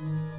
Mm-hmm.